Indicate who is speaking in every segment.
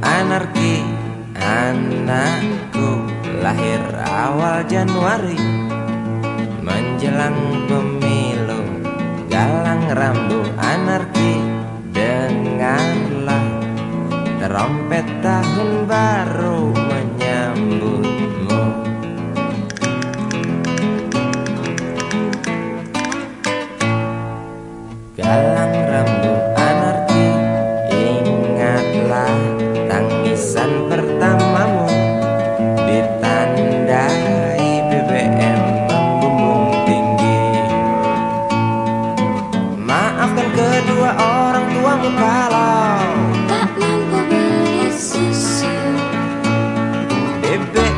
Speaker 1: anarki Anakku lahir awal Januari. Menjelang pemilu Galang rambu anarki Dengarlah Terompet tahun baru menyambutmu. Galang orang tuamu kalau
Speaker 2: Tak mampu beli susu
Speaker 1: BBM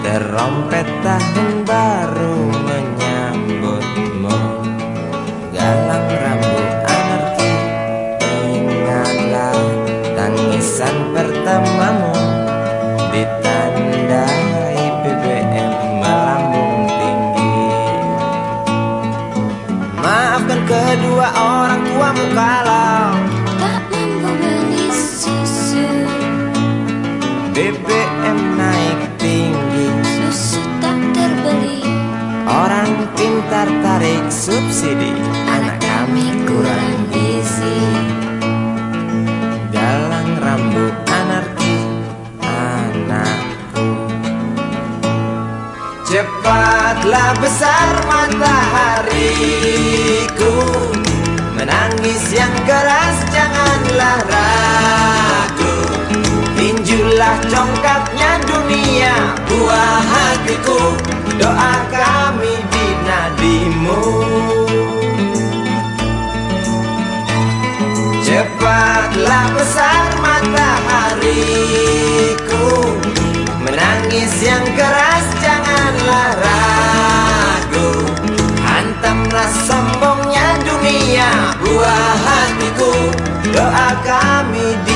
Speaker 1: Terompet tahun baru menyambutmu. Galang rambut anarki Ingatlah Tangisan pertamamu Ditandai BBM melambung tinggi. Maafkan kedua orang tuamu kalau
Speaker 2: Tak
Speaker 1: subsidi. Anak kami kurang gizi Galang rambut anarki Anakku Cepatlah besar matahariku. Menangis yang keras janganlah ragu Tinjulah congkaknya dunia buah hatiku. Doa kami Cepatlah besar matahariku. Menangis yang keras janganlah ragu. Hantamlah sombongnya dunia buah hatiku. Doa kami